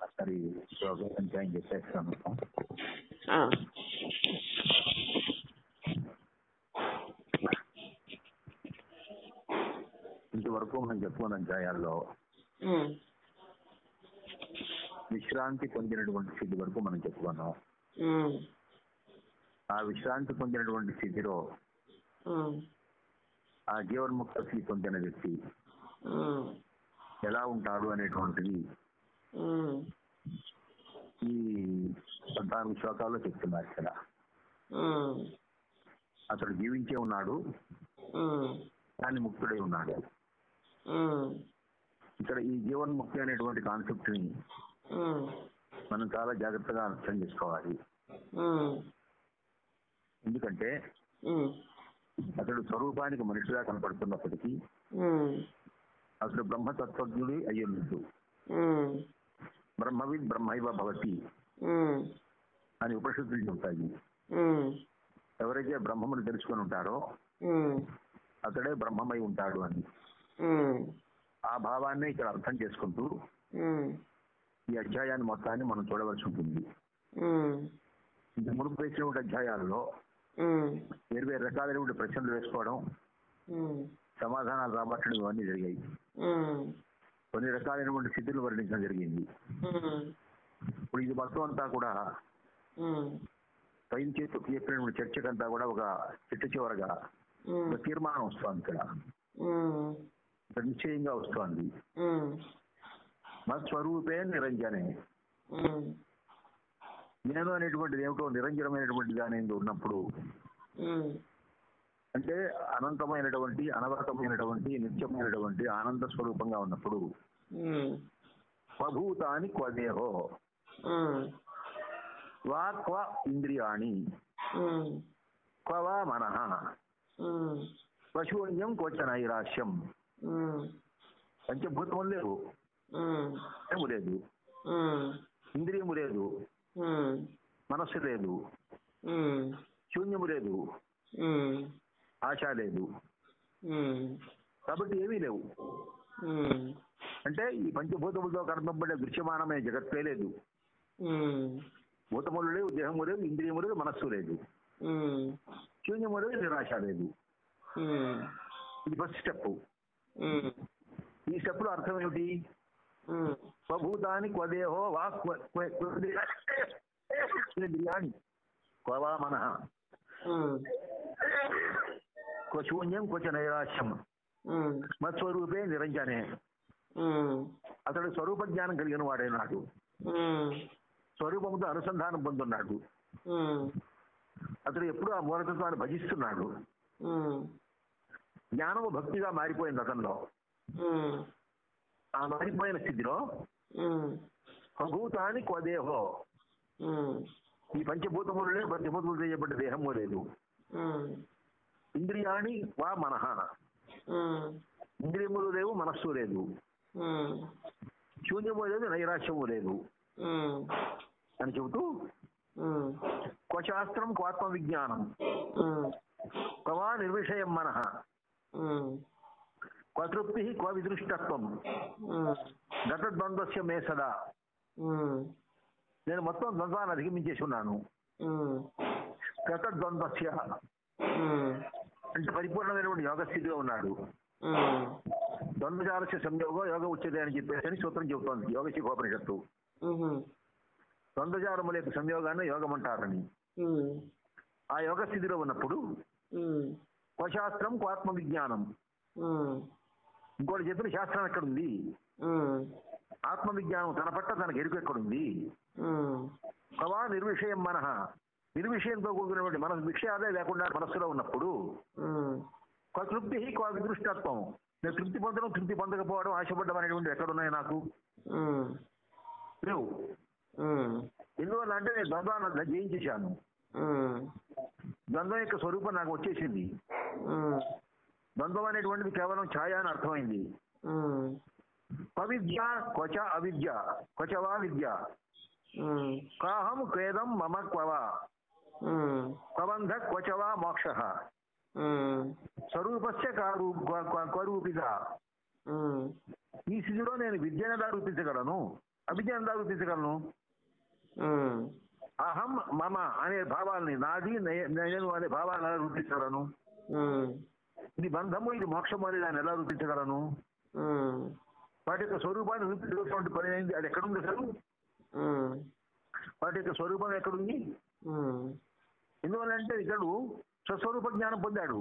ఒకసారి ఇంతవరకు మనం చెప్పుకున్న అధ్యాయాల్లో విశ్రాంతి పొందినటువంటి స్థితి వరకు మనం చెప్పుకున్నాం. ఆ విశ్రాంతి పొందినటువంటి స్థితిలో ఆ జీవన్ముక్త స్థితి పొందిన వ్యక్తి ఎలా ఉంటాడు అనేటువంటిది ఈ పద్నాలుగు శ్లోకాల్లో చెప్తున్నారు ఇక్కడ. అతడు జీవించే ఉన్నాడు. కానీ ముక్తుడై ఉన్నాడు. ఇక్కడ ఈ జీవన్ముక్తి అనేటువంటి కాన్సెప్ట్ని మనం చాలా జాగ్రత్తగా అర్థం చేసుకోవాలి. ఎందుకంటే అతడు స్వరూపానికి మనిషిగా కనపడుతున్నప్పటికీ ఉమ్, అతడు బ్రహ్మతత్వజ్ఞుడి అయ్యున్నాడు ఉమ్, బ్రహ్మవిద్ బ్రహ్మైవ భవతి. అని ఉపనిషత్తులు చెబుతాయి. ఎవరైతే బ్రహ్మమును తెలుసుకొని ఉంటారో అతడే బ్రహ్మమై ఉంటాడు అని. ఆ భావాన్ని ఇక్కడ అర్థం చేసుకుంటూ ఈ అధ్యాయాన్ని మొత్తాన్ని మనం చూడవలసి ఉంటుంది. ఇంత మునుపు వేసినటువంటి అధ్యాయాల్లో వేరు వేరు రకాలైనటువంటి ప్రశ్నలు వేసుకోవడం సమాధానాలు రాబట్టడం ఇవన్నీ జరిగాయి. కొన్ని రకాలైనటువంటి స్థితులు వర్ణించడం జరిగింది. ఇప్పుడు ఇది మొత్తం అంతా కూడా పైన చేతు చెప్పినటువంటి చర్చకంతా కూడా ఒక చిట్ట చివరగా ఒక తీర్మానం వస్తోంది ఇక్కడ. ఒక నిశ్చయంగా వస్తోంది. మత్స్వరూపే నిరంజనే. నేను అనేటువంటిది ఏమిటో నిరంజనమైనటువంటిది అనేది ఉన్నప్పుడు అంటే అనంతమైనటువంటి అనవరతమైనటువంటి నిత్యమైనటువంటి ఆనంద స్వరూపంగా ఉన్నప్పుడు స్వభూతాని క్వదేహో. వా క్వ ఇంద్రియాణి. ఉమ్, క్వ వా మనః. పశూన్యం క్వచ నైరాశ్యం. ఉమ్, పంచభూతములు లేవు. లేదు. ఇంద్రియము లేదు. మనస్సు లేదు. శూన్యము లేదు. ఆశ లేదు కాబట్టి ఏమీ లేవు అంటే ఈ పంచభూతములతో కనపబడే దృశ్యమానమైన జగత్తే లేదు భూతములు లేవు దేహము లేదు ఇంద్రియము లేదు మనస్సు లేదు శూన్యము లేదు నిరాశ లేదు ఇది ఫస్ట్ స్టెప్ ఈ స్టెప్లో అర్థం ఏమిటి స్వభూతాని క్వదేహో వా క్వ- క్వ- క్వ- ఇంద్రియాణి క్వవా మనః ఉమ్, క్వ శూన్యం క్వచ నైరాశ్యం మత్స్వరూపే నిరంజనే అతడు స్వరూప జ్ఞానం కలిగిన వాడైనాడు ఉమ్, స్వరూపంతో అనుసంధానం పొందున్నాడు. ఉమ్, అతడు ఎప్పుడు ఆ మూలతత్వాన్ని భజిస్తున్నాడు. ఉమ్, జ్ఞానము భక్తిగా మారిపోయింది అతనిలో. ఆ మారిపోయిన స్థితిలో స్వభూతాని క్వదేహో. ఈ పంచభూతములనే పంచభూతములు చేయబడ్డ దేహము లేదు. ఇంద్రియాణి వా మనః. ఉమ్, ఇంద్రియములు లేవు మనస్సు లేదు. శూన్యము లేదు నైరాశ్యము లేదు. అని చెబుతూ క్వశాస్త్రం క్వాత్మ విజ్ఞానం క్వవా నిర్విషయం మనః. ఉమ్, క్వతృప్తి క్వ విదృష్టత్వం. గతద్వంద్వస్య మే సదా. నేను మొత్తం ద్వంద్వాన్ని అధిగమించేసి ఉన్నాను. గతద్వంద్వస్య అంటే పరిపూర్ణమైనటువంటి యోగ స్థితిలో ఉన్నాడు. ద్వంద్వజాలస్య సంయోగం యోగ ఉచ్యతే అని చెప్పేసి అని సూత్రం చెబుతోంది యోగ శిఖోపనిషత్తు ద్వంద్వజాలముల యొక్క సంయోగాన్ని యోగం అంటారని ఆ యోగ స్థితిలో ఉన్నప్పుడు ఉమ్, క్వశాస్త్రం క్వాత్మ విజ్ఞానం ఇంకోటి చెప్పిన శాస్త్రం ఎక్కడుంది? ఆత్మ విజ్ఞానం తన పట్ల తనకు ఎరుకు ఎక్కడుంది? కవా నిర్విషయం మనః. నిర్విషయంతో కూడుకున్నటువంటి మన విషయాలే లేకుండా మనస్సులో ఉన్నప్పుడు తృప్తి క్వ విదృష్టత్వం నేను తృప్తి పొందడం తృప్తి పొందకపోవడం ఆశపడ్డం అనేటువంటి ఎక్కడున్నాయి నాకు? లేవు. ఎందువల్ల అంటే నేను ద్వంద్వాన్ని జయించేశాను. ద్వంద్వం యొక్క స్వరూపం నాకు వచ్చేసింది. ద్వంద్వం అనేటువంటిది కేవలం ఛాయ అని అర్థమైంది. అవిద్య క్వచ అవిద్య క్వచవా విద్య. కాహం ఖేదం మమ క్వవా ప్రబంధ క్వచవా మోక్ష. స్వరూపస్య కారు ఈ స్థితిలో నేను విద్యను ఎలా రూపించగలను? అవిద్యను ఎలా రూపించగలను? అహం మమ అనే భావాల్ని నాది నేను అనే భావాలను ఎలా రూపించగలను? ఇది బంధము ఇది మోక్షము అనేది దాన్ని ఎలా రూపించగలను? వాటి యొక్క స్వరూపాన్ని రూపించేటువంటి పని అయింది అది ఎక్కడుంది అసలు? వాటి యొక్క స్వరూపం ఎక్కడుంది? ఎందువల్లంటే ఇతడు స్వస్వరూప జ్ఞానం పొందాడు.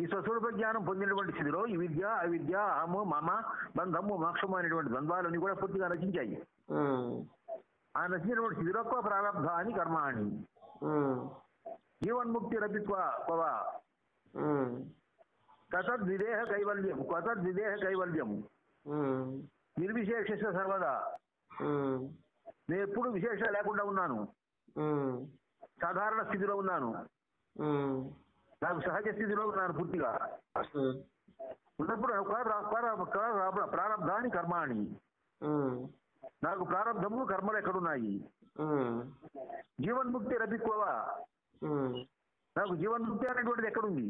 ఈ స్వస్వరూప జ్ఞానం పొందినటువంటి స్థితిలో ఈ విద్య అవిద్య అహము మమ బంధము మోక్షము అనేటువంటి ద్వంద్వాలన్నీ కూడా పూర్తిగా ఉమ్, ఆ నశించినటువంటి స్థితిలో క్వ ప్రారంభ అని కర్మ అని జీవన్ముక్తి రపిత్వ పవ. ఉమ్, కథద్ విదేహ కైవల్యం కథద్ విదేహ కైవల్యం నిర్విశేష సర్వదా. నేను ఎప్పుడు విశేషాలు లేకుండా ఉన్నాను. సాధారణ స్థితిలో ఉన్నాను. నాకు సహజ స్థితిలో ఉన్నాను పూర్తిగా. ఉన్నప్పుడు ప్రారంధాన్ని కర్మ అని ఉమ్, నాకు ప్రారంధము కర్మలు ఎక్కడున్నాయి? జీవన్ముక్తి ఉమ్, నాకు జీవన్ముక్తి అనేటువంటిది ఎక్కడుంది?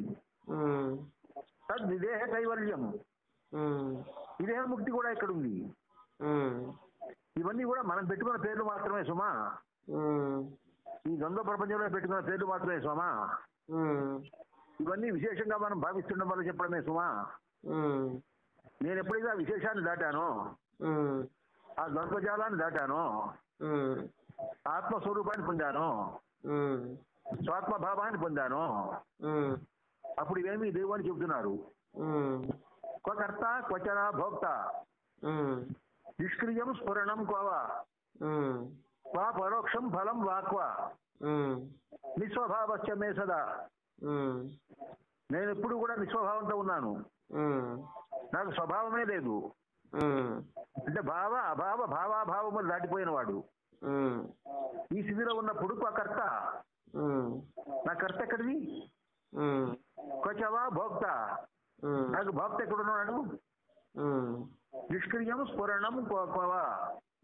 తద్ విదేహ కైవల్యం. విదేహ ముక్తి కూడా ఎక్కడుంది? ఇవన్నీ కూడా మనం పెట్టుకున్న పేర్లు మాత్రమే సుమా. ఈ ద్వంద్వ ప్రపంచంలో పెట్టుకున్న పేర్లు మాత్రమే సుమా. ఇవన్నీ విశేషంగా మనం భావిస్తుండడం వల్ల చెప్పడమే సుమా. నేను ఎప్పుడైతే ఆ విశేషాన్ని దాటానో ఆ ద్వంద్వజాలాన్ని దాటానో ఆత్మస్వరూపాన్ని పొందాను స్వాత్మభావాన్ని పొందాను అప్పుడు ఇవేమీ లేవు అని చెబుతున్నారు. ఉమ్, క్వకర్త క్వచన భోక్త. నిష్క్రియం స్ఫురణం క్వవ. క్వా పరోక్షం ఫలం వాక్వ. నిస్వభావస్య మే సదా. నేను ఎప్పుడు కూడా నిస్వభావంతో ఉన్నాను. నాకు స్వభావమే లేదు. అంటే భావ అభావ భావాభావములు దాటిపోయిన వాడు. ఈ స్థితిలో ఉన్నప్పుడు కర్త ఉమ్, నా కర్త ఎక్కడిది? కొచవా భోక్త. నాకు భోక్త ఎక్కడున్నాడు? నిష్క్రియం స్ఫురణం క్వ-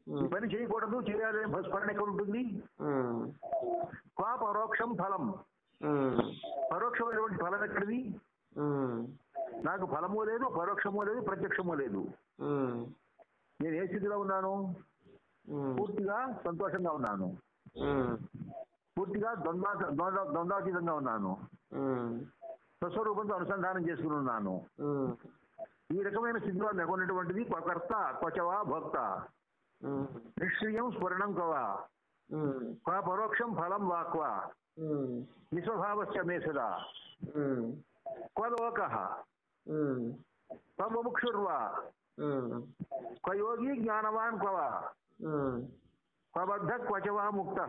ఈ పని చేయకూడదు చేయాలి స్మరణ ఎక్కడ ఉంటుంది? క్వా పరోక్షం ఫలం. పరోక్షమైనటువంటి ఫలం ఎక్కడిది? నాకు ఫలము లేదు పరోక్షము లేదు ప్రత్యక్షము లేదు. నేను ఏ స్థితిలో ఉన్నాను? పూర్తిగా సంతోషంగా ఉన్నాను. పూర్తిగా ద్వంద్వ ద్వంద్వ- ద్వంద్వాతీతంగా ఉన్నాను. స్వస్వరూపంతో అనుసంధానం చేసుకుని ఉన్నాను. ఈ రకమైన స్థితిలో నెలకొన్నటువంటిది కర్త క్వచవా భోక్త. నిష్క్రియం స్ఫురణం కవా. పరోక్షం ఫలం వాక్వా. నిస్వభావస్య మే సదా క్వలోక క్వముక్షుర్వా క్వయోగి జ్ఞానవాన్ క్వవా క్వబద్ధ క్వచవా ముక్త.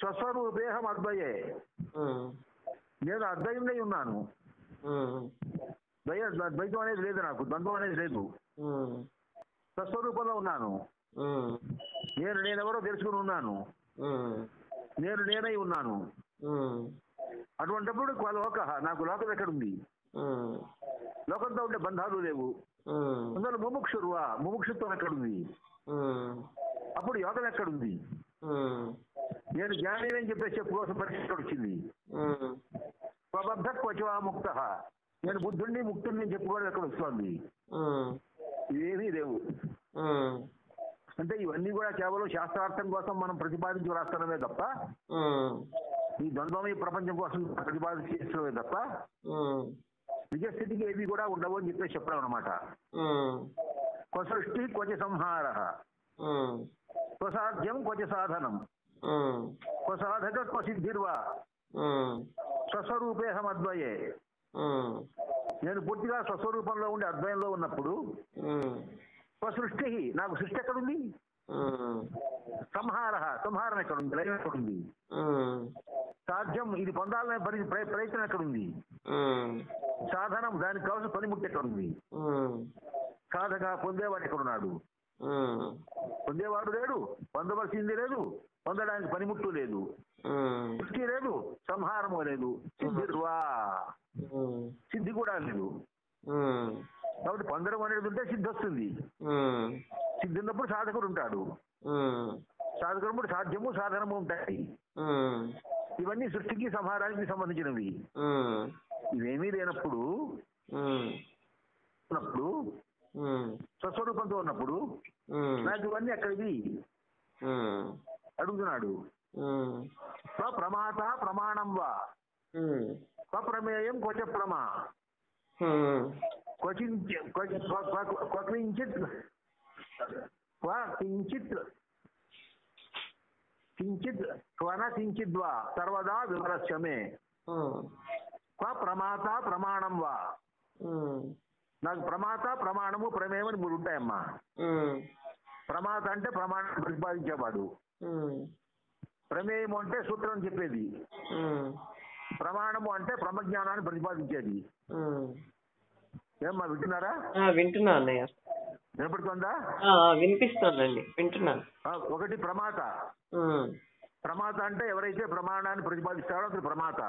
స్వస్వరూపేహం అద్వయే. నేను అద్వయంలో ఉన్నాను. ద్వైతం అనేది లేదు నాకు ద్వంద్వం అనేది లేదు. స్వస్వరూపంలో ఉన్నాను. నేను నేనెవరో తెలుసుకుని ఉన్నాను. నేను నేనై ఉన్నాను. అటువంటిప్పుడు లోక నాకు లోకం ఎక్కడుంది? లోకంతో ఉండే బంధాలు లేవు. అందులో ముముక్షుర్వా? ముముక్షుత్వం ఎక్కడుంది? అప్పుడు యోగం ఎక్కడుంది? నేను జ్ఞాని అని చెప్పేసి చెప్పుకోవాల్సిన పరిస్థితి వచ్చింది. స్వబద్ధ క్వచవా ముక్త? నేను బుద్ధుడిని ముక్తుడిని అని చెప్పుకోవడం ఎక్కడ వస్తుంది ఉమ్, ఇవేమీ లేవు ఉమ్, అంటే ఇవన్నీ కూడా కేవలం శాస్త్రార్థం కోసం మనం ప్రతిపాదించి వ్రాస్తామే తప్ప ఉమ్, ఈ ప్రపంచం కోసం ప్రతిపాదించడమే తప్ప నిజస్థితికి ఏవి కూడా ఉండవు అని చెప్పేసి చెప్పడం అనమాట సృష్టి క్వచ సంహార స్వసాధ్యం క్వచ సాధనం స్వసాధక స్వసిద్ధిర్వా స్వస్వరూపేహం అద్వయే నేను పూర్తిగా స్వస్వరూపంలో ఉండి అద్వయంలో ఉన్నప్పుడు స్వసృష్టి నాకు సృష్టి ఎక్కడుంది? సంహార సంహారం ఎక్కడుంది లయం ఎక్కడుంది ఉమ్, సాధ్యం ఇది పొందాలనే పరి ప్రయ- ప్రయత్నం ఎక్కడుంది సాధనం దానికి కావాల్సిన పనిముట్టు ఎక్కడుంది సాధగా పొందేవాడు ఎక్కడున్నాడు పొందేవాడు లేడు పొందవలసింది లేదు పొందడానికి పనిముట్టు లేదు. సృష్టి లేదు సంహారము లేదు. ఉమ్, సిద్ధి కూడా లేదు. కాబట్టి పొందడం అనేది ఉంటే సిద్ధి వస్తుంది. ఉమ్, సిద్ధి ఉన్నప్పుడు సాధకుడు ఉంటాడు. సాధకుడు ఉన్నప్పుడు సాధ్యము సాధనము ఉంటాయి. ఇవన్నీ సృష్టికి సంహారానికి సంబంధించినవి. ఇవేమీ లేనప్పుడు ఉమ్, స్వస్వరూపంతో ఉన్నప్పుడు నాకు ఇవన్నీ ఎక్కడివి? ఉమ్, అడుగుతున్నాడు. ఉమ్, స్వప్రమాత ప్రమాణం వా. స్వప్రమేయం క్వచ ప్రమా క్వచించ కించిత్ క్వన కించిద్వా సర్వదా విమరస్యమే ఉమ్, క్వ ప్రమాత ప్రమాణం వా నాకు ప్రమాత ప్రమాణము ప్రమేయం అని మూడు ఉంటాయమ్మా. ప్రమాత అంటే ప్రమాణం ప్రతిపాదించేవాడు ప్రమేయము అంటే సూత్రం చెప్పేది. ప్రమాణము అంటే బ్రహ్మజ్ఞానాన్ని ప్రతిపాదించేది. ఏమ్మా వింటున్నారా? వింటున్నా అన్నయ్య. వినపడుతుందా? వినిపిస్తోందండి. వింటున్నాను. ఒకటి ప్రమాత. ప్రమాత అంటే ఎవరైతే ప్రమాణాన్ని ప్రతిపాదిస్తాడో అతడు ప్రమాత.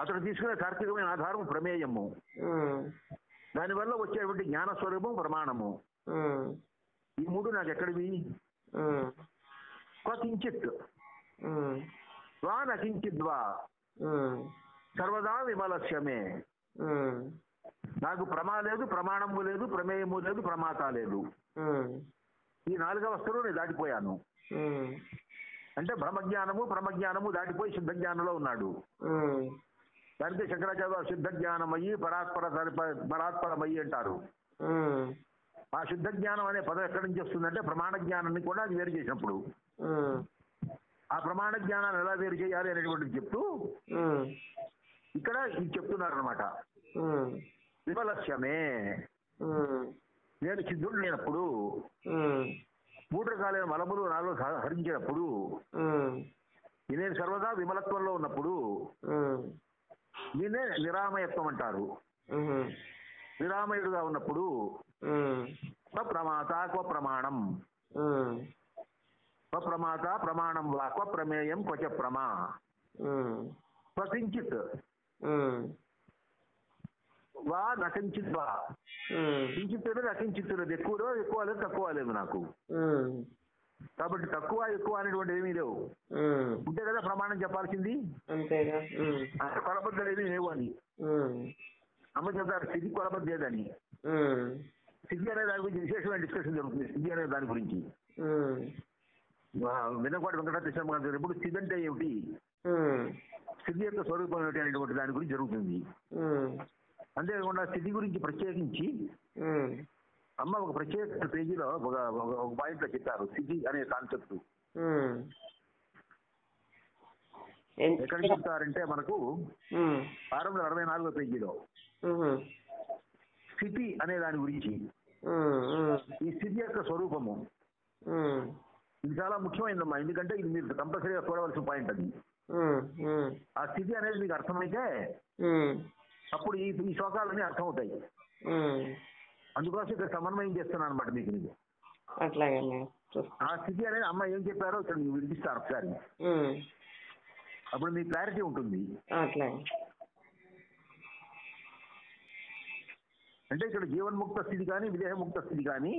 అతడు తీసుకునే తార్కికమైన ఆధారం ప్రమేయము. దానివల్ల వచ్చేటువంటి జ్ఞాన స్వరూపం ప్రమాణము ఈ మూడు నాకు ఎక్కడివి కించిత్ వా నకించిద్వా సర్వదా విమలస్యమే. నాకు ప్రమా లేదు ప్రమాణము లేదు ప్రమేయము లేదు ప్రమాత లేదు. ఈ నాలుగవస్థలు నేను దాటిపోయాను. అంటే బ్రహ్మజ్ఞానము బ్రహ్మజ్ఞానము దాటిపోయి శుద్ధ జ్ఞానంలో ఉన్నాడు దానికే శంకరాచార్య శుద్ధ జ్ఞానమయ్యి పరాత్పర పరాత్పరమయ్యి అంటారు. ఆ శుద్ధ జ్ఞానం అనే పదం ఎక్కడి నుంచి వస్తుందంటే ప్రమాణ జ్ఞానాన్ని కూడా అది వేరు చేసినప్పుడు. ఆ ప్రమాణ జ్ఞానాన్ని ఎలా వేరు చేయాలి అనేటువంటిది చెప్తూ ఇక్కడ ఇది చెప్తున్నారు అనమాట ఉమ్, నేను సిద్ధుడు లేనప్పుడు మూడు రకాలైన మలములు నాలో హరించినప్పుడు నేను సర్వదా విమలత్వంలో ఉన్నప్పుడు నేనే నిరామయత్వం అంటారు. నిరామయుడుగా ఉన్నప్పుడు ప్రమాత క్వ ప్రమాణం ప్రమాత ప్రమాణం వా క్వ ప్రమేయం క్వచ ప్రమా ఉమ్, వా నకించిత్ వా కించిత్ లేదు అకించిత్ లేదు ఎక్కువ లేదు ఎక్కువ లేదు తక్కువ లేదు నాకు. కాబట్టి తక్కువ ఎక్కువ అనేటువంటి ఏమీ లేవు. ఉంటే కదా ప్రమాణం చెప్పాల్సింది. కొలబద్దలు ఏమీ లేవు అని. అమ్మ చెప్తారు స్థితి కొలబద్ద లేదని. స్థితి అనే దాని గురించి విశేషమైన డిస్కషన్ జరుగుతుంది స్థితి అనే దాని గురించి. ఉమ్, వినపాటి వెంకటేశ్వర గారు ఎప్పుడు స్థితి అంటే ఏమిటి? స్థితి యొక్క స్వరూపం ఏమిటి అనేటువంటి దాని గురించి జరుగుతుంది. అంతేకాకుండా స్థితి గురించి ప్రత్యేకించి అమ్మ ఒక ప్రత్యేక పేజీలో ఒక ఒక- పాయింట్లో చెప్పారు స్థితి అనే కాన్సెప్ట్. ఎక్కడ చెప్తారంటే మనకు ఆరు వందల అరవై నాలుగో పేజీలో. స్థితి అనే దాని గురించి. ఈ స్థితి యొక్క స్వరూపము. ఇది చాలా ముఖ్యమైనదమ్మా ఎందుకంటే ఇది మీరు కంపల్సరీగా చూడవలసిన పాయింట్ అది. ఆ స్థితి అనేది మీకు అర్థమైతే అప్పుడు ఈ ఈ శ్లోకాలన్నీ అర్థమవుతాయి. అందుకోసం ఇక్కడ సమన్వయం చేస్తున్నాను అనమాట మీకు చూస్తా. ఆ స్థితి అనేది అమ్మ ఏం చెప్పారో ఇక్కడ మీకు వినిపిస్తారు ఒకసారి. అప్పుడు మీకు క్లారిటీ ఉంటుంది. అంటే ఇక్కడ జీవన్ముక్త స్థితి కానీ విదేహముక్త స్థితి కానీ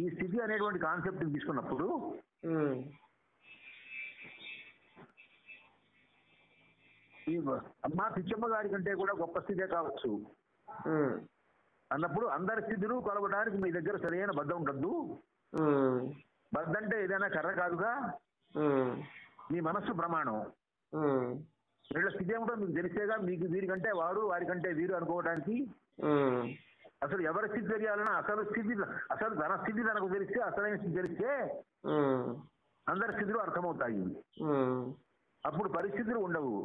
ఈ స్థితి అనేటువంటి కాన్సెప్ట్ తీసుకున్నప్పుడు ఈ అమ్మ పిచ్చమ్మ గారి కంటే కూడా గొప్ప స్థితే కావచ్చు. అన్నప్పుడు అందరి స్థితులు కొలవడానికి మీ దగ్గర సరైన బద్ద ఉండద్దు. బద్ద అంటే ఏదైనా కర్ర కాదుగా? మీ మనస్సు ప్రమాణం. వీళ్ళ స్థితి ఏమిటో మీకు తెలిసేగా మీకు వీరికంటే వారు వారికంటే వీరు అనుకోవడానికి అసలు ఎవరి స్థితి తెలియాలన్నా అసలు స్థితి అసలు తన స్థితి తనకు తెలిస్తే అసలైన స్థితి తెలిస్తే అందరి స్థితులు అర్థమవుతాయి. అప్పుడు పరిస్థితులు ఉండవు.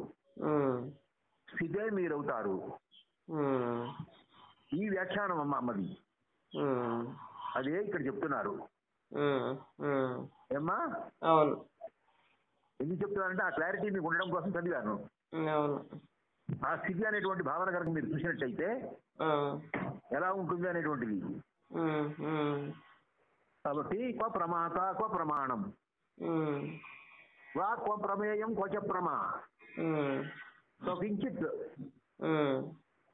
స్థితే మీరవుతారు. ఈ వ్యాఖ్యానం అమ్మ అమ్మది. అదే ఇక్కడ చెప్తున్నారు. ఏమ్మా? అవును. ఎందుకు చెప్తున్నారంటే ఆ క్లారిటీ మీకు ఉండడం కోసం చదివాను. ఆ స్థితి అనేటువంటి భావన కనుక మీరు చూసినట్టయితే ఎలా ఉంటుంది అనేటువంటిది? కాబట్టి క్వ ప్రమాత క్వ ప్రమాణం. వా క్వ ప్రమేయం క్వచ ప్రమా.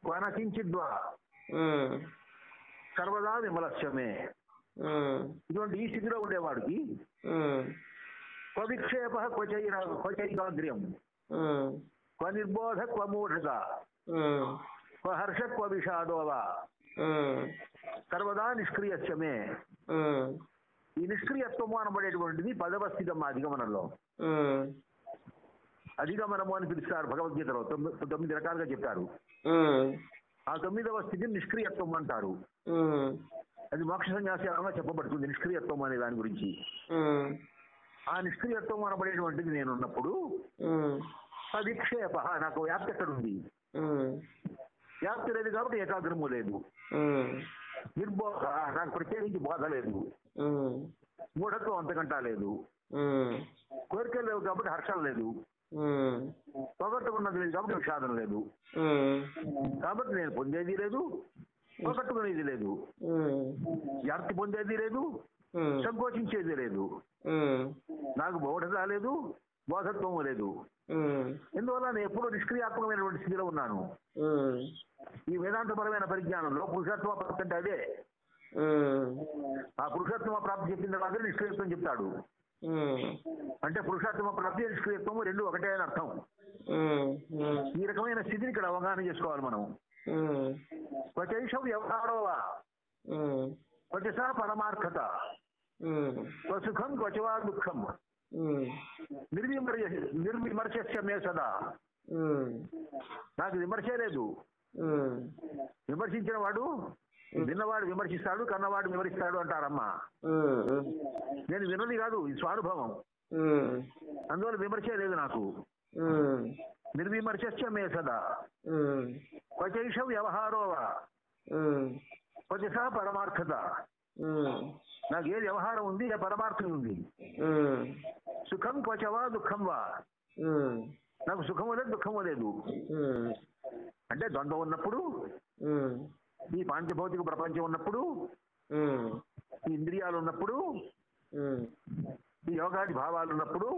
క్వన కించిద్వా ఉమ్, సర్వదా విమలస్యమే. ఉమ్, ఇటువంటి ఈ స్థితిలో ఉండేవాడికి ఉమ్, క్వ విక్షేప క్వచైర క్వచైకాగ్ర్యం ఉమ్, క్వ నిర్బోధ క్వ మూఢక ఉమ్, క్వ హర్ష క్వ విషాదో వా ఉమ్, సర్వదా నిష్క్రియస్యమే. ఉమ్, ఈ నిష్క్రియత్వము అనబడేటువంటిది పదవ స్థితం అధిగమనంలో ఉమ్, అధిగమనము అని పిలుస్తారు భగవద్గీతలో. తొమ్మిది రకాలుగా చెప్తారు ఉమ్, ఆ తొమ్మిదవ స్థితిని నిష్క్రియత్వం అంటారు. అది మోక్ష సన్యాసంగా చెప్పబడుతుంది నిష్క్రియత్వం అనే దాని గురించి. ఆ నిష్క్రియత్వం అనబడేటువంటిది నేను ఉన్నప్పుడు ఉమ్, అధిక్షేప నాకు వ్యాప్తి ఎక్కడ ఉంది వ్యాప్తి లేదు కాబట్టి ఏకాగ్రము లేదు. నిర్బోధ నాకు ప్రత్యేకించి బోధ లేదు. మూఢత్వం అంతకంటా లేదు. కోరికలు లేవు కాబట్టి హర్షం లేదు. పొగట్టుకున్నది లేదు కాబట్టి విషాదం లేదు. ఉమ్, కాబట్టి నేను పొందేది లేదు పోగొట్టుకునేది లేదు. వ్యాప్తి పొందేది లేదు సంకోచించేది లేదు. నాకు బోధత లేదు బోధత్వము లేదు. ఎందువల్ల నేను ఎప్పుడూ నిష్క్రియాత్మకమైనటువంటి స్థితిలో ఉన్నాను? ఈ వేదాంతపరమైన పరిజ్ఞానంలో పురుషత్వ ప్రాప్తి అంటే అదే. ఆ పురుషత్వ ప్రాప్తి చెప్పిన తర్వాత నిష్క్రియత్వం చెప్తాడు. అంటే పురుషాత్మ ప్రాప్తి నిష్క్రియత్వము రెండు ఒకటే అని అర్థం. ఈ రకమైన స్థితిని ఇక్కడ అవగాహన చేసుకోవాలి మనం. ఉమ్, స్వచైషం వ్యవహారోవా. ఉమ్, స్వచస పరమార్థత. స్వసుఖం క్వచవా దుఃఖం. ఉమ్, నిర్విమర్య నిర్విమర్శస్య మే సదా. నాకు విమర్శే లేదు. విమర్శించిన వాడు విన్నవాడు విమర్శిస్తాడు కన్నవాడు వివరిస్తాడు అంటారమ్మా. నేను విన్నది కాదు ఇది స్వానుభవం. అందువల్ల విమర్శే లేదు నాకు. ఉమ్, నిర్విమర్శస్య మే సదా. క్వచైష వ్యవహారోవా క్వచస పరమార్థత. నాకు ఏ వ్యవహారం ఉంది ఏ పరమార్థం ఉంది? సుఖం క్వచవా దుఃఖం వా? నాకు సుఖము లేదు దుఃఖము లేదు అంటే ద్వంద్వం ఉన్నప్పుడు ఈ పాంచభౌతిక ప్రపంచం ఉన్నప్పుడు ఈ ఇంద్రియాలు ఉన్నప్పుడు ఈ యోగాది భావాలు ఉన్నప్పుడు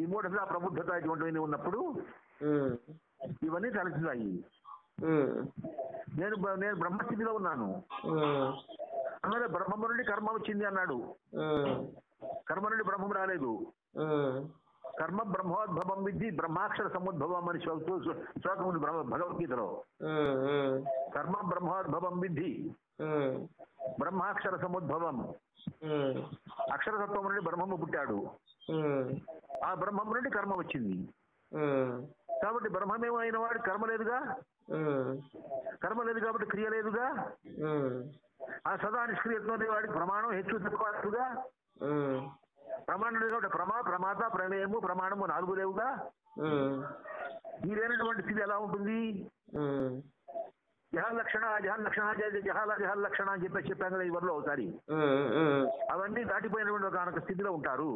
ఈ మూఢత ప్రబుద్ధత ఇటువంటివన్నీ ఉన్నప్పుడు ఇవన్నీ తలచుతాయి నేను నేను బ్రహ్మస్థితిలో ఉన్నాను. అందులో బ్రహ్మము నుండి కర్మ వచ్చింది అన్నాడు. కర్మ నుండి బ్రహ్మం రాలేదు. కర్మ బ్రహ్మోద్భవం విద్ధి బ్రహ్మాక్షర సముద్భవం అని శ్లోక శ్లోకం ఉంది భగవద్గీతలో. కర్మ బ్రహ్మోద్భవం విద్ధి బ్రహ్మాక్షర సముద్భవం. అక్షరతత్వం నుండి బ్రహ్మము పుట్టాడు. ఆ. బ్రహ్మం నుండి కర్మ వచ్చింది. కాబట్టి బ్రహ్మమేమో అయిన వాడు కర్మ లేదుగా? కర్మ లేదు కాబట్టి క్రియ లేదుగా? ఆ. సదా నిష్క్రియత్వం వాడికి ప్రమాణం హెచ్చు తక్కువగా ప్రమాణం కాబట్టి ప్రమా ప్రమాత ప్రమేయము ప్రమాణము నాలుగు లేవుగా? ఈ లేనటువంటి స్థితి ఎలా ఉంటుంది? జహాన్ లక్షణ జహాన్ లక్షణ జహాల జహాన్ లక్షణ అని చెప్పేసి చెప్పాం కదా ఇవరిలో ఒకసారి. అవన్నీ దాటిపోయినటువంటి ఒక స్థితిలో ఉంటారు.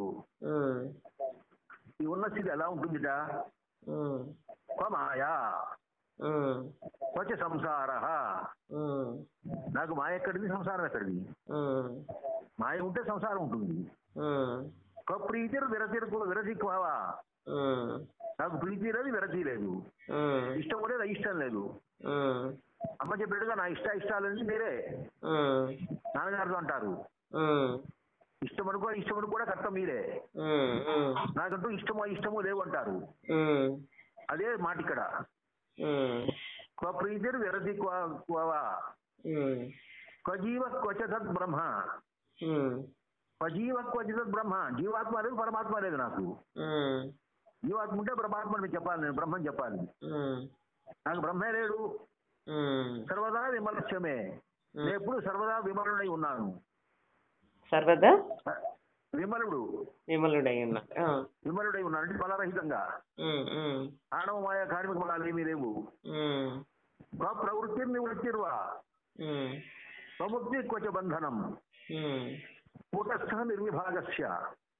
ఈ ఉన్న స్థితి ఎలా ఉంటుందిట? మాయా స్వచ్ఛ సంసార. నాకు మాయ ఎక్కడిది? సంసారం ఎక్కడిది? మాయ ఉంటే సంసారం ఉంటుంది. ప్రీతిరు విరతిరు విరసిక్వావా ఉమ్, నాకు ప్రీతి లేదు విరతి లేదు. ఇష్టం లేదు ఇష్టం లేదు. అమ్మ చెప్పినట్టుగా నా ఇష్ట ఇష్టాలన్నీ మీరే. నాన్నగారు అంటారు. ఇష్టం అనుకో ఇష్టం అనుకో కూడా కర్త మీరే. నాకంటూ ఇష్టమో ఇష్టమో లేవు అంటారు. ఉమ్, అదే మాట ఇక్కడ ఉమ్, ప్రీతిరు విరతి క్వావా. క్వజీవ క్వచతత్ బ్రహ్మ క్వజీవ క్వచితత్ బ్రహ్మ. జీవాత్మ లేదు పరమాత్మ లేదు నాకు. జీవాత్మ ఉంటే పరమాత్మ చెప్పాలి నేను బ్రహ్మని చెప్పాలి. నాకు బ్రహ్మే లేడు. సర్వదా విమలస్యమే. నేను ఎప్పుడు సర్వదా విమలుడై ఉన్నాను. సర్వదా? విమలుడు. విమలుడై ఉన్నా. విమలుడై ఉన్నాను అంటే ఉమ్, ఆడవ మాయ కార్మిక ఫలాలు ఏమీ లేవు. ప్రవృత్తి నివృత్తిర్వా ఉమ్, స్వముక్తి క్వచ బంధనం. కూటస్థ నిర్విభాగస్య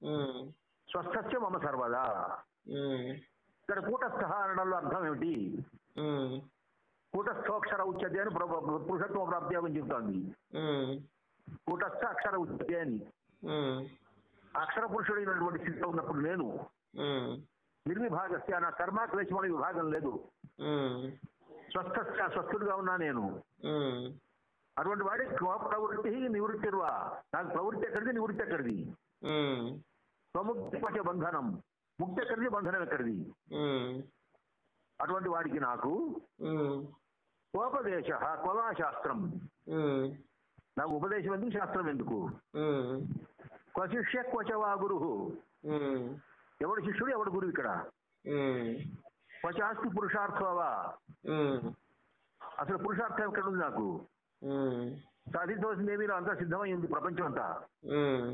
ఉమ్, స్వస్థస్య మమ. సర్వదా ఇక్కడ కూటస్థ అనడంలో అర్థం ఏమిటి? కూటస్థోక్షర ఉచ్యతే అని ప్ర- ప్ర- పురుషత్వ ప్రాప్తియోగం చెబుతోంది కూటస్థ అక్షర ఉచ్యతే అని. అక్షర పురుషుడైనటువంటి స్థితిలో ఉన్నప్పుడు నేను నిర్విభాగస్య నా కర్మ క్లేశమని విభాగం లేదు. స్వస్థస్య స్వస్థుడుగా ఉన్నా నేను. అటువంటి వాడి స్వ ప్రవృత్తి నివృత్తిర్వా. నాకు ప్రవృత్తి ఎక్కడిది? నివృత్తి ఎక్కడిది? స్వముక్తి పచ బంధనం. ముక్తి ఎక్కడిది? బంధనం ఎక్కడిది? అటువంటి వాడికి నాకు ఉమ్, కోప ఉపదేశ కొలా శాస్త్రం నాకు ఉపదేశం ఎందుకు? శాస్త్రం ఎందుకు? క్వశిష్య క్వచవా గురు. ఎవడు శిష్యుడు ఎవడు గురువు ఇక్కడ? క్వచాస్తి పురుషార్థవా? అసలు పురుషార్థం ఎక్కడ ఉంది నాకు? సాధించవలసింది ఏమీ అంతా సిద్ధమై ఉంది ప్రపంచం అంతా. ఉమ్,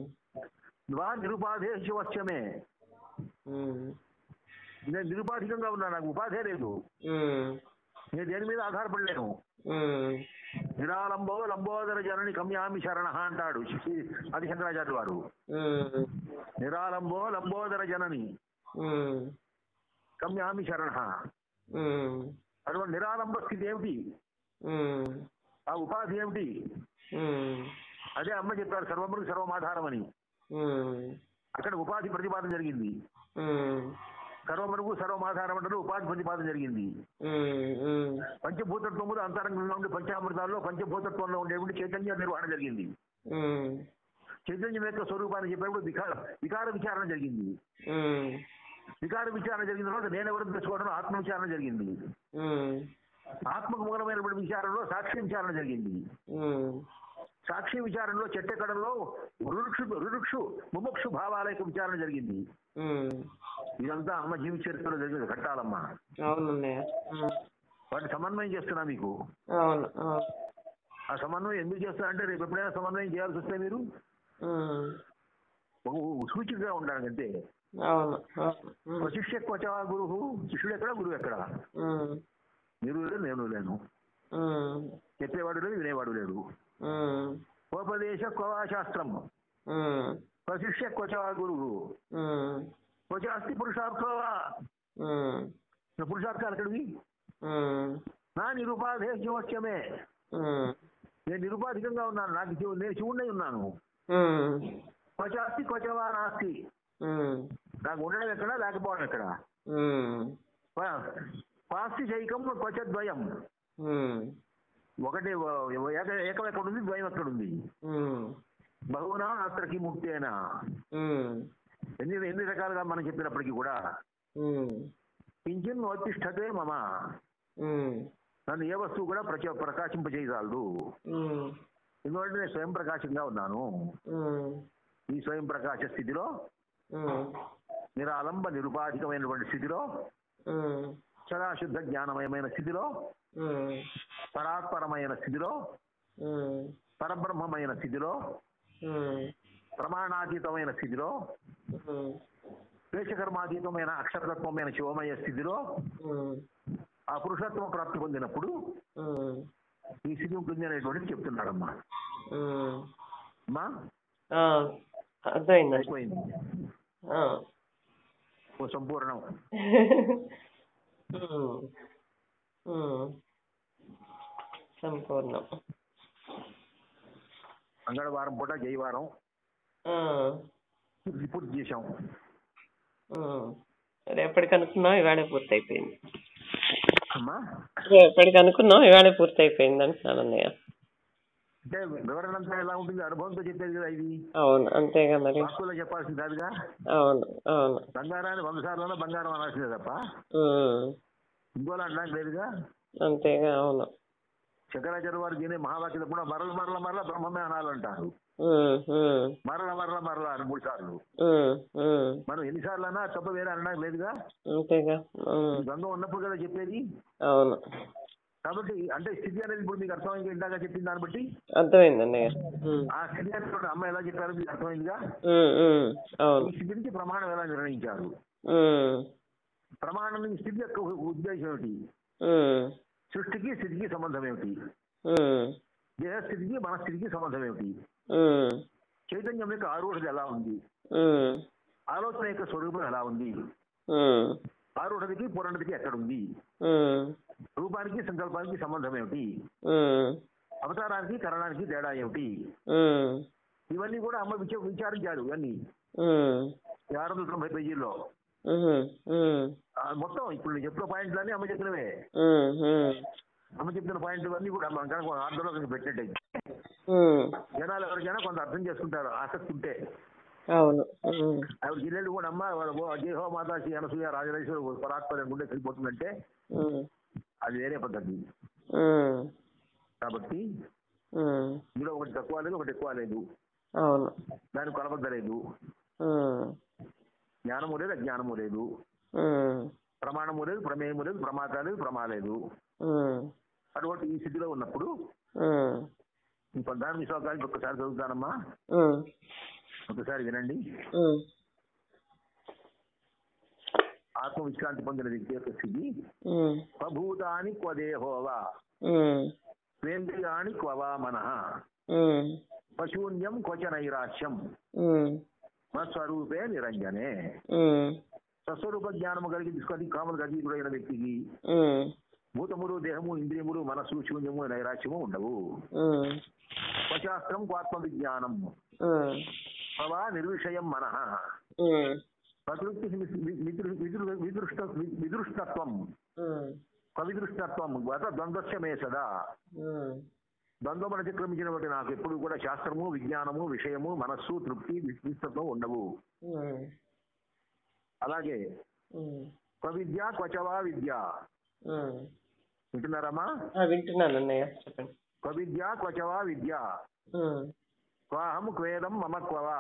వా నిరుపాధేశవశ్యమే ఉమ్, నేను నిరుపాధికంగా ఉన్నా నాకు ఉపాధే లేదు. నేను దేని మీద ఆధారపడలేను? నిరాలంబో లంబోదర జనని కమ్యామి శరణ అంటాడు శ్రీ- అది శంకరాచార్య వారు నిరాలంబో లంబోదర జనని కమ్యామి శరణ. అటువంటి నిరాలంబ స్థితి ఏమిటి? ఆ ఉపాధి ఏమిటి? అదే అమ్మ చెప్పారు సర్వములకు సర్వమాధారం అని అక్కడ ఉపాధి ప్రతిపాదన జరిగింది. సర్వమునకు సర్వమాధారం అంటే ఉపాధి ప్రతిపాదన జరిగింది. పంచభూతత్వములు అంతరంగంలో ఉండే పంచామృతాల్లో పంచభూతత్వంలో ఉండేటువంటి చైతన్య నిర్వహణ జరిగింది. చైతన్యం యొక్క స్వరూపాన్ని చెప్పినప్పుడు వికార వికార విచారణ జరిగింది. వికార విచారణ జరిగిన తర్వాత నేను ఎవరు తెలుసుకోవడం? ఆత్మ విచారణ జరిగింది ఆత్మకు మూలమైనటువంటి విచారణలో సాక్షి విచారణ జరిగింది. సాక్షి విచారణలో చెట్టెక్కడంలో రురుక్షు రురుక్షు ముముక్షు భావాల యొక్క విచారణ జరిగింది. ఇదంతా అమ్మ జీవిత చరిత్రలో జరిగింది కట్టాలమ్మ వాటిని సమన్వయం చేస్తున్నా మీకు? ఆ. సమన్వయం ఎందుకు చేస్తా అంటే రేపు ఎప్పుడైనా సమన్వయం చేయాల్సి వస్తే మీరు? సూచికగా ఉండాలి అంతే అవును అవును ఉమ్, శిష్య క్వచవా గురువు శిష్యుడు ఎక్కడ? గురువు ఎక్కడ? మీరు లేరు నేను లేను. చెప్పేవాడు లేదు వినేవాడు లేడు ఉపదేశ శాస్త్రం శిష్య క్వచవా గురువు క్వచ అస్తి పురుషార్థాలు ఎక్కడివి? ఉమ్, నా నిరుపాధేశమస్యమే ఉమ్, నేను నిరుపాధికంగా ఉన్నాను. నాకు నేను శివుణ్ణి ఉన్నాను. అస్తి క్వచవా నాస్తి నాకు ఉండడం ఎక్కడ లేకపోవడం ఎక్కడ? పాస్తి చైకం క్వచద్వయం ఉమ్, ఒకటి ఏక ఎక్కడ ఉంది ద్వయం ఎక్కడ ఉంది బహునా అత్రకి ముక్తేనా. ఎన్ని ఎన్ని రకాలుగా మనం చెప్పినప్పటికీ కూడా కించిన్ నోతిష్టతే మమ. నన్ను ఏ వస్తువు కూడా ప్రచ ప్రకాశింపజేయగలదు. ఎందుకంటే నేను స్వయం ప్రకాశంగా ఉన్నాను. ఈ స్వయం ప్రకాశ స్థితిలో నిరాలంబ నిరుపాధికమైనటువంటి స్థితిలో సదాశుద్ధ జ్ఞానమయమైన స్థితిలో పరాత్పరమైన స్థితిలో పరబ్రహ్మమైన స్థితిలో ప్రమాణాతీతమైన స్థితిలో దేశకర్మాతీతమైన అక్షరతత్వమైన శివమయ స్థితిలో ఆ పురుషత్వం ప్రాప్తి పొందినప్పుడు ఈ స్థితి ఉంటుంది అనేటువంటిది చెప్తున్నాడమ్మా. అమ్మా అర్థమైంది అయిపోయింది. సంపూర్ణం. సంపూర్ణం. మంగళవారం పూట జయవారం ఆ, పూర్తి చేశాం. రేపటికి అనుకున్నాం ఇవాళే పూర్తి అయిపోయింది అమ్మా. రేపటికి అనుకున్నాం ఇవాళే పూర్తి అయిపోయింది అంటున్నాను అన్నయ్య అంటే వివరణ అంతా ఎలా ఉంటుంది? అనుభవంతో చెప్పేది కదా ఇది. అవును అంతేగా మరి. వాక్కులో చెప్పాల్సింది కాదుగా? అవును అవును. బంగారాన్ని వంద సార్లు బంగారం అనాల్సిందే తప్ప. ఇంకోలా అనడానికి లేదుగా? అంతేగా అవును. శంకరాచార్య వారు దీని మహావాక్యం కూడా మరల మరల మరల బ్రహ్మమే అనాలంటారు. మరల మరల మరల అని మూడు సార్లు. మనం ఎన్నిసార్లు అన్నా తప్ప వేరే అనడానికి లేదుగా? అంతేగా గంగ ఉన్నప్పుడు కదా చెప్పేది? అవును. కాబట్టి అంటే స్థితి అనేది ఇప్పుడు మీకు అర్థమైంది ఇందాక చెప్పిన దాన్ని బట్టి? అర్థమైంది అన్నయ్య ఉమ్, ఆ స్థితి అనేది అమ్మ ఎలా చెప్పారు? మీకు అర్థమైందిగా ఈ స్థితి నుంచి ప్రమాణం ఎలా నిర్ణయించారు? ప్రమాణం నుంచి స్థితి యొక్క ఉద్దేశం ఏమిటి? సృష్టికి స్థితికి సంబంధం ఏమిటి? దేహస్థితికి మనస్థితికి సంబంధం ఏమిటి? చైతన్యం యొక్క ఆరూఢత ఎలా ఉంది? ఆలోచన యొక్క స్వరూపం ఎలా ఉంది? ఆరూఢతకి పూర్ణతకి ఎక్కడ ఉంది రూపానికి సంకల్పానికి సంబంధం ఏమిటి? అవతారానికి కరణానికి తేడా ఏమిటి? ఇవన్నీ కూడా అమ్మ విచ విచారించాడు ఇవన్నీ. ఆరు వందల తొంభై పేజీల్లో. మొత్తం ఇప్పుడు నేను చెప్పిన పాయింట్లన్నీ అమ్మ చెప్పినవే. అమ్మ చెప్పిన పాయింట్లు అన్నీ కూడా మనం కనుక ఆర్డర్లో కనుక పెట్టినట్టయితే జనాలు ఎవరికైనా కొంత అర్థం చేసుకుంటారు ఆసక్తి ఉంటే. అవును. ఆవిడ జిల్లేళ్ళు కూడా అమ్మ జయహో మాతా శ్రీ అనసూయ రాజరాజేశ్వర గుండె వెళ్ళిపోతుందంటే ఉమ్, అది వేరే పద్ధతి. కాబట్టి ఇందులో ఒకటి తక్కువ లేదు ఒకటి ఎక్కువ లేదు. అవును. దాని కొలబద్ద లేదు ఉమ్, జ్ఞానము లేదు అజ్ఞానము లేదు. ప్రమాణము లేదు ప్రమేయము లేదు ప్రమాత లేదు ప్రమా లేదు. అటువంటి ఈ స్థితిలో ఉన్నప్పుడు ఈ పద్నాలుగు శ్లోకాలకి ఒక్కసారి చదువుతానమ్మా. ఒకసారి వినండి. ఆత్మ విశ్రాంతి పొందిన వ్యక్తి యొక్క స్థితి. స్వభూతాని క్వదేహోవా ఉమ్, స్వేంద్రియాణి క్వవా మనః. పశూన్యం క్వచ నైరాశ్యం. ఉమ్, స్వరూపే నిరంజనే. స్వస్వరూప జ్ఞానము కలిగి తీసుకొని కాములు అతీతుడైన వ్యక్తికి భూతములు దేహము ఇంద్రియములు మనస్సు శూన్యము నైరాశ్యము ఉండవు. స్వశాస్త్రం ఆత్మ విజ్ఞానం స్వవా నిర్విషయం మనః. ఉమ్, ప్రకృతి విదృష్ట విదృష్టత్వం కవిదృష్టత్వం గత ద్వంద్వస్య మే సదా. ఉమ్, ద్వంద్వం అతిక్రమించినటువంటి నాకు ఎప్పుడు కూడా శాస్త్రము విజ్ఞానము విషయము మనస్సు తృప్తి విస్తృత్వం ఉండవు. అలాగే స్వవిద్య క్వచవా విద్య. వింటున్నారమ్మా? వింటున్నాను అన్నయ్య చెప్పండి. స్వవిద్య క్వచవా విద్య. క్వాహం క్వేదం మమ. క్వవా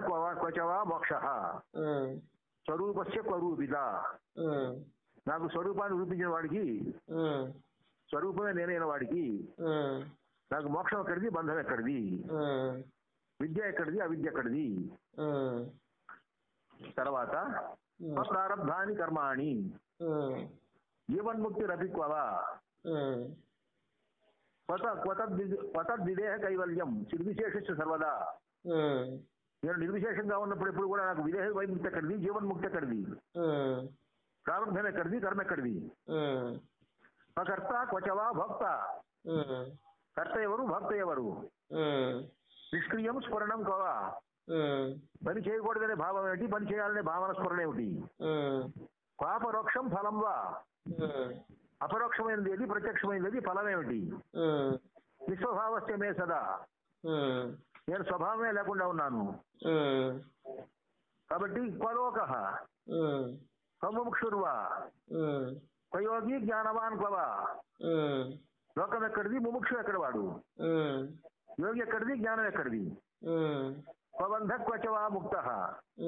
క్వవ క్వచవా మోక్ష స్వరూపస్య క్వరూపిత నాకు స్వరూపాన్ని రూపించిన వాడికి స్వరూపమే నేనైన వాడికి నాకు మోక్షం ఎక్కడిది బంధం ఎక్కడిది విద్య ఎక్కడిది అవిద్య ఎక్కడిది తర్వాత ప్రారంధాని కర్మాణి జీవన్ముక్తి రపిక్వవా ఉమ్, క్వత క్వతద్విదేహ కైవల్యం నిర్విశేష సర్వదా నేను నిర్విశేషంగా ఉన్నప్పుడు ఎప్పుడు కూడా నాకు విదేహ వైముక్తి ఎక్కడిది? జీవన్ముక్తి ఎక్కడిది? ప్రారంభం ఎక్కడిది? కర్మ ఎక్కడిది? కర్త క్వచవా భక్త? కర్త ఎవరు? భక్త ఎవరు? నిష్క్రియం స్ఫురణం కవా? పని చేయకూడదనే భావం ఏమిటి? పని చేయాలనే భావన స్ఫురణ ఏమిటి? పాపరోక్షం ఫలం వా? అపరోక్షమైనది ఏది? ప్రత్యక్షమైనది ఫలం ఏమిటి? ఉమ్, నిస్వభావస్య మే సదా. నేను స్వభావమే లేకుండా ఉన్నాను. ఉమ్, కాబట్టి క్వలోక ఉమ్, కముముక్షుర్వా ఉమ్, క్వయోగి జ్ఞానవాన్ క్వవ ఉమ్, లోకం ఎక్కడిది? ముముక్షు ఎక్కడ వాడు ఉమ్, యోగి ఎక్కడిది? జ్ఞానం ఎక్కడిది? ఉమ్, క్వబంధ క్వచవా ముక్త.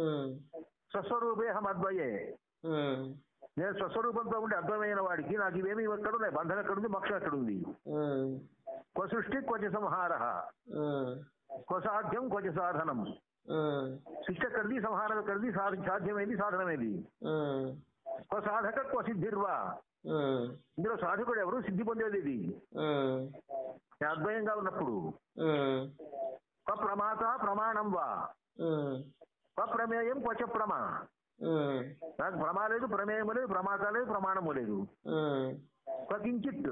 ఉమ్, స్వస్వరూపేహం అద్వయే ఉమ్, నేను స్వస్వరూపంతో ఉండే అద్వయమైన వాడికి నాకు ఇవేమి ఎక్కడున్నాయి? బంధం ఎక్కడుంది? మోక్షం ఎక్కడుంది? ఉమ్, క్వ సృష్టి క్వచ సంహార. ఉమ్, క్వ సాధ్యం క్వచ సాధనం. ఉమ్, సృష్టి ఎక్కడిది సంహారం ఎక్కడిది సాధ- సాధ్యమైంది సాధనమైంది. ఉమ్, క్వ సిద్ధిర్వా ఇందులో సాధకుడు ఎవరు? సిద్ధి పొందేది ఇది. అద్వయంగా ఉన్నప్పుడు. ప్రమాత ప్రమాణం వా. ప్రమేయం క్వచ ప్రమా. నాకు ప్రమా లేదు ప్రమేయము లేదు ప్రమాత లేదు ప్రమాణము లేదు. కించిత్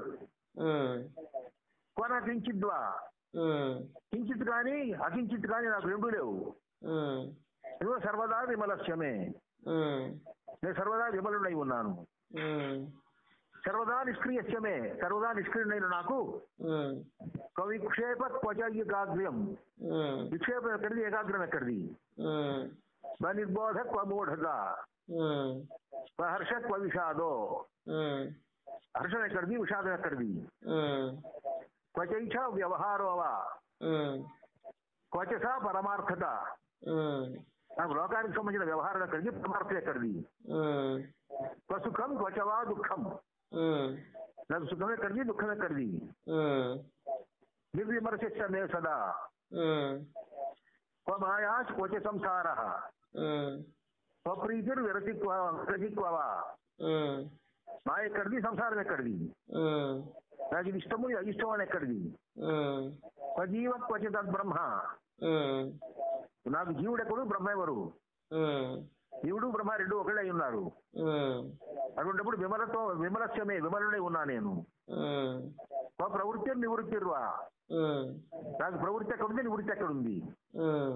క్వన కించిద్వా. కించిత్ కానీ అకించిత్ కానీ నాకు రెండు లేవు. ఇదిగో సర్వదా విమలస్యమే. నేను సర్వదా విమలుడై ఉన్నాను. సర్వదా నిష్క్రియస్యమే. సర్వదా నిష్క్రియుడైన నాకు విక్షేప క్వచ ఏకాగ్ర్యం విక్షేపం ఎక్కడిది? ఏకాగ్రం ఎక్కడిది? ఉమ్, నిర్బోధ క్వ మూఢత. ఉమ్, హర్ష క్వ విషాదో. హర్షం ఎక్కడిది? విషాదం ఎక్కడిది? ఉమ్, క్వచైచ వ్యవహారో వా ఉమ్, క్వచస పరమార్థత ఉమ్, నాకు లోకానికి సంబంధించిన వ్యవహారం ఎక్కడిది పరమార్థం ఎక్కడిది ఉమ్, క్వ సుఖం క్వచవా దుఃఖం ఉమ్, నాకు సుఖం ఎక్కడిది దుఃఖం ఎక్కడిది ఉమ్, నిర్విమర్శిస్త మే సదా ఉమ్, క్వ మాయా క్వచ సంసార ఉమ్, క్వ ప్రీతిర్ విరతి విరతిక్వవా ఉమ్, మాయ ఎక్కడిది సంసారం ఎక్కడిది ఉమ్, నాకు ఇది ఇష్టము అయిష్టం అని ఎక్కడిది ఉమ్, స్వజీవ క్వచ తద్బ్రహ్మ ఉమ్, నాకు జీవుడు ఎక్కడు బ్రహ్మ ఎవరు జీవుడు బ్రహ్మ రెండు ఒకళ్ళే ఉన్నారు అటువంటిప్పుడు విమలతో విమలస్యమే విమలుడై ఉన్నా నేను ప్రవృత్తి నివృత్తిర్వా ఉమ్, నాకు ప్రవృత్తి ఎక్కడుంది నివృత్తి ఎక్కడుంది ఉమ్,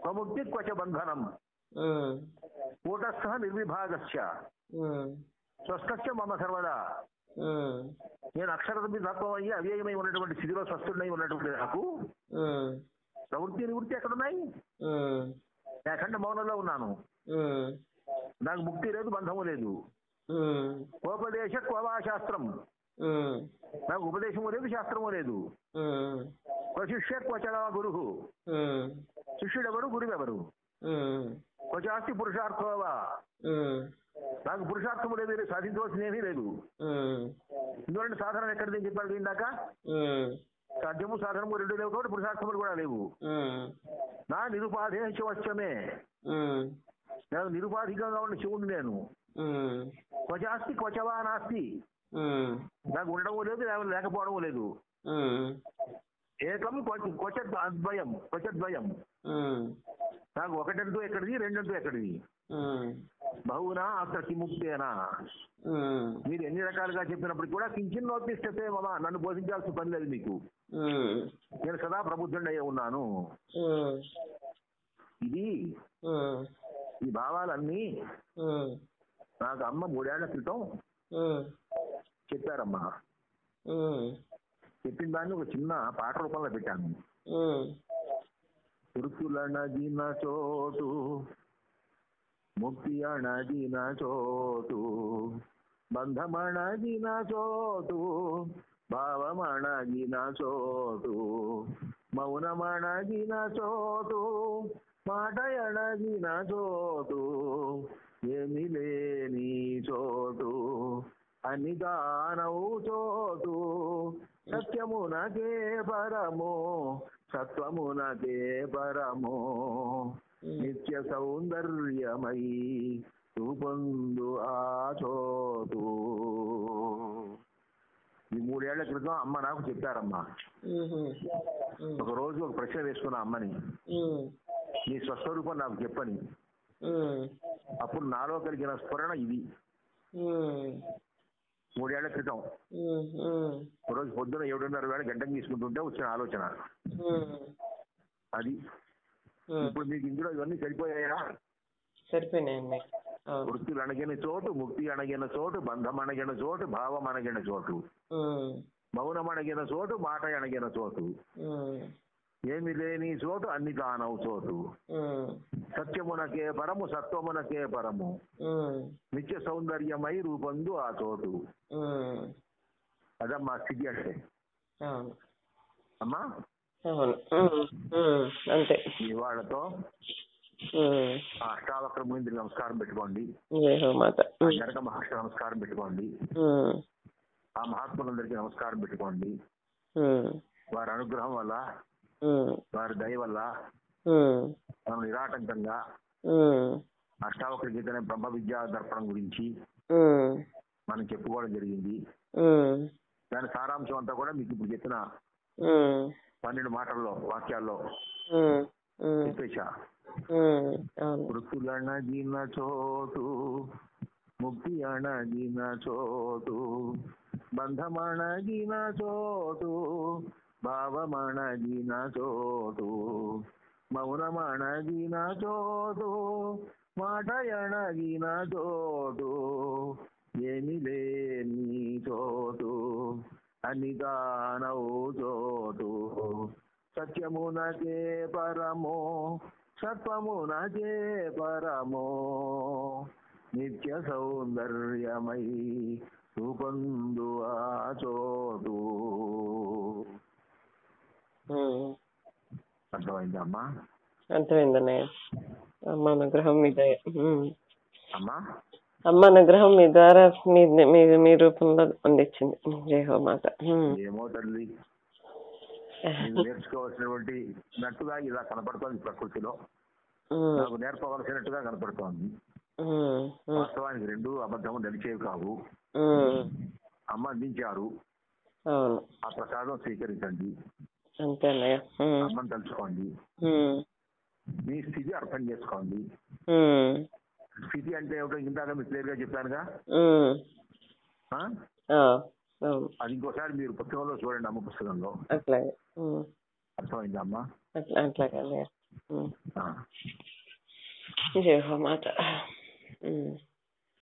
స్వముక్తి క్వచ బంధనం కూటస్థ నిర్విభాగస్య స్వస్థస్య మమ సర్వదా నేను అక్షర తత్వం అయ్యి అవ్యయమై ఉన్నటువంటి స్థితిలో స్వస్థుడై ఉన్నటువంటి నాకు ప్రవృత్తి నివృత్తి ఎక్కడున్నాయి? ఉమ్, నేను అఖండ మౌనంలో ఉన్నాను. నాకు ముక్తి లేదు బంధము లేదు. కోపదేశ కోవా శాస్త్రం నాకు ఉపదేశము లేదు శాస్త్రము లేదు. శిష్య క్వచల గురు. ఉమ్, శిష్యుడు ఎవరు గురువు ఎవరు ఉమ్, క్వచాస్తి పురుషార్థవా. నాకు పురుషార్థము లేదు సాధించవలసిన ఏమీ లేదు. ఇందువల్ల సాధన ఎక్కడిది చెప్పారు ఇందాక ఉమ్, సాధ్యము సాధనము రెండు లేవు కాబట్టి పురుషార్థములు కూడా లేవు. నా నిరుపాధే శివశ్చమే. నేను నిరుపాధికంగా ఉన్న శివుడు నేను. క్వచాస్తి క్వచవా నాస్తి నాకు ఉండడము లేదు లేక- లేకపోవడము లేదు. ఏకం క్వచ- క్వచద్వయం ఉమ్, నాకు ఒకటంటూ ఎక్కడిది రెండంటూ ఎక్కడిది? బహునా అక్కడ కిముక్తేనా మీరు ఎన్ని రకాలుగా చెప్పినప్పటికీ కూడా కించిన్ నోటిస్తే మమా నన్ను బోధించాల్సిన పని లేదు మీకు. నేను సదా ప్రబుద్ధుడయ్యే ఉన్నాను. ఇది ఈ భావాలన్నీ నాకు అమ్మ మూడేళ్ళ క్రితం చెప్పారమ్మా. చెప్పిన దాన్ని ఒక చిన్న పాట రూపంలో పెట్టాను. చోటు ముక్తి అణదిన చోటు బంధమణగిన చోటు భావమణగిన చోటు మౌనమణగిన చోటు మాటయణగిన చోటు ఏమి లేని చోటు అని దానవు చోటు సత్యమునకే పరము సత్వమునకే పరము నిత్య సౌందర్యమై రూపొందు ఆ చోటు ఈ మూడేళ్ళ క్రితం అమ్మ నాకు చెప్పారమ్మా. ఒక రోజు ఒక ప్రశ్న వేసుకున్న అమ్మని. నీ స్వస్వరూపం నాకు చెప్పని. అప్పుడు నాలో కలిగిన స్ఫురణ ఇది. మూడేళ్ళ క్రితం. ఒక రోజు పొద్దున ఏడున్నర వేళ గంటం తీసుకుంటుంటే వచ్చిన ఆలోచన. అది. ఇప్పుడు మీకు ఇందులో ఇవన్నీ సరిపోయాయా? సరిపోయినాయండి. వృత్తులు అణగిన చోటు ముక్తి అణగిన చోటు బంధం అణగిన చోటు భావం అణగిన చోటు. మౌనం అణగిన చోటు మాట అణగిన చోటు. ఏమి లేని చోటు అన్ని కానవు చోటు. సత్యమునకే పరము సత్వమునకే పరము. నిత్య సౌందర్యమై రూపొందు ఆ చోటు. అదమ్మా స్థితి అంటే. అమ్మా? అవును. అంతే. ఇవాళతో అష్టావక్ర ముగింద్రి నమస్కారం పెట్టుకోండి. జనక మహర్షి నమస్కారం పెట్టుకోండి. ఆ మహాత్ములందరికీ నమస్కారం పెట్టుకోండి. వారి అనుగ్రహం వల్ల వారి దయ వల్ల మనం నిరాటంకంగా అష్టావక్ర గీత అనే బ్రహ్మ విద్యా దర్పణం గురించి మనం చెప్పుకోవడం జరిగింది. దాని సారాంశం అంతా కూడా మీకు ఇప్పుడు చెప్పిన పన్నెండు మాటల్లో వాక్యాల్లో చెప్పేశా. చోటు ముక్తి అణగిన చోటు బంధమణగిన చోటు భావమణగిన చోటు మౌనమణగిన చోటు మాట ఎణగిన చోటు ఏమి లేని చోటు. అనిదానవు చోటు సత్యమునకే పరమో సత్వమునకే పరమో. నిత్య సౌందర్యమై రూపొందు ఆ చోటు. అర్థమైందమ్మా? అర్థమైందన్నయ్య. అమ్మ అనుగ్రహం ఉమ్. అమ్మా? అమ్మ అనుగ్రహం మీ ద్వారా మీ మీ మీ రూపంలో అందించింది. జై హో మాత. ఏమో తల్లి. నేర్చుకోవాల్సినటువంటి నట్టుగా ఇలా కనపడుతోంది ప్రకృతిలో. నాకు నేర్పవలసినట్టుగా కనపడుతోంది. వాస్తవానికి రెండు అబద్ధము నడిచేవి కావు. అమ్మ అందించారు. ఆ ప్రసాదం స్వీకరించండి. అమ్మని తలుచుకోండి. మీ స్థితి అర్థం చేసుకోండి. స్థితి అంటే ఏమిటో ఇందాక మీకు క్లియర్గా చెప్పానుగా. ఆ? అవును అది ఇంకోసారి మీరు పుస్తకంలో చూడండి అమ్మ పుస్తకంలో అట్లాగే ఉమ్, అర్థమైందా అమ్మా అట్లా అట్లాగే అన్నయ్య ఉమ్. ఆ. జై హో మాత ఉమ్.